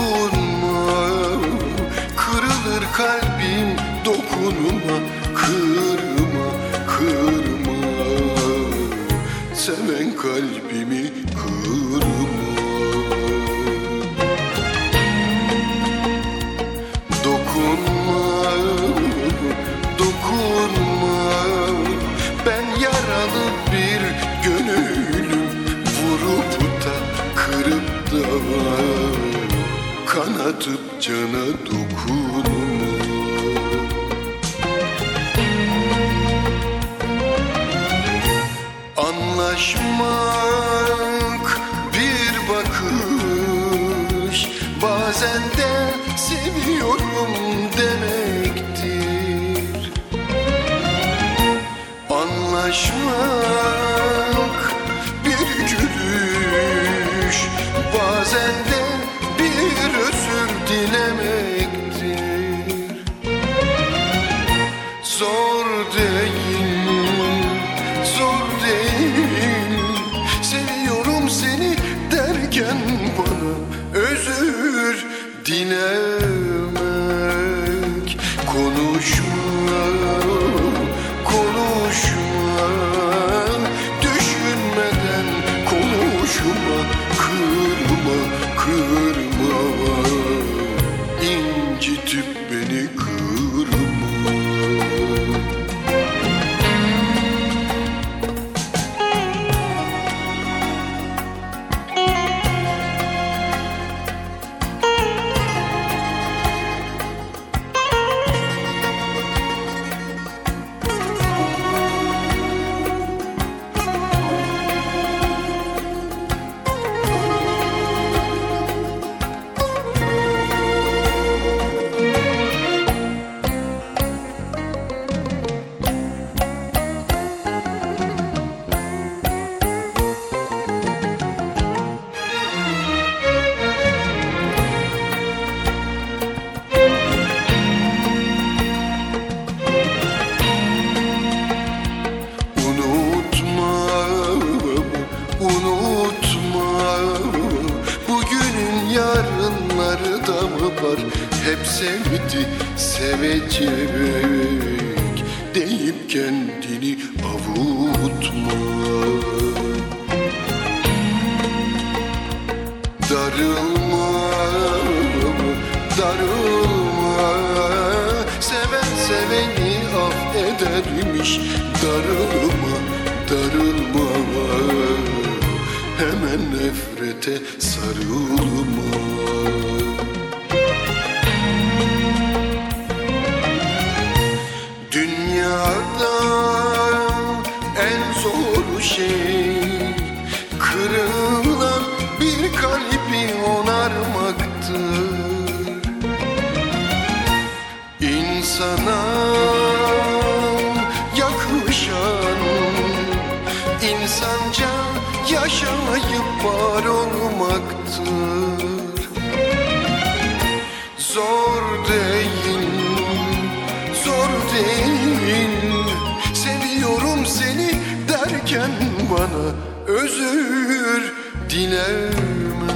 dokunma Kırılır kalbim dokunma Kırma, kırma. Seven kalbimi kırma. Kanatıp cana dokunma Anlaşmak bir bakış. Bazen de seviyorum demektir. Anlaşmak zor değil. Seviyorum seni derken bana özür dilemek. Konuşma, konuşma Düşünmeden konuşma Kırma, kırma sevdi, sevecek Deyip kendini avutma. Darılma, darılma Seven seveni affedermiş Darılma, darılma Hemen nefrete sarılma Dünyada en zor şey Kırılan bir kalbi onarmaktır İnsana yakışan insanca yaşayıp var olmaktır. Zor değil Seviyorum seni derken bana özür dilemek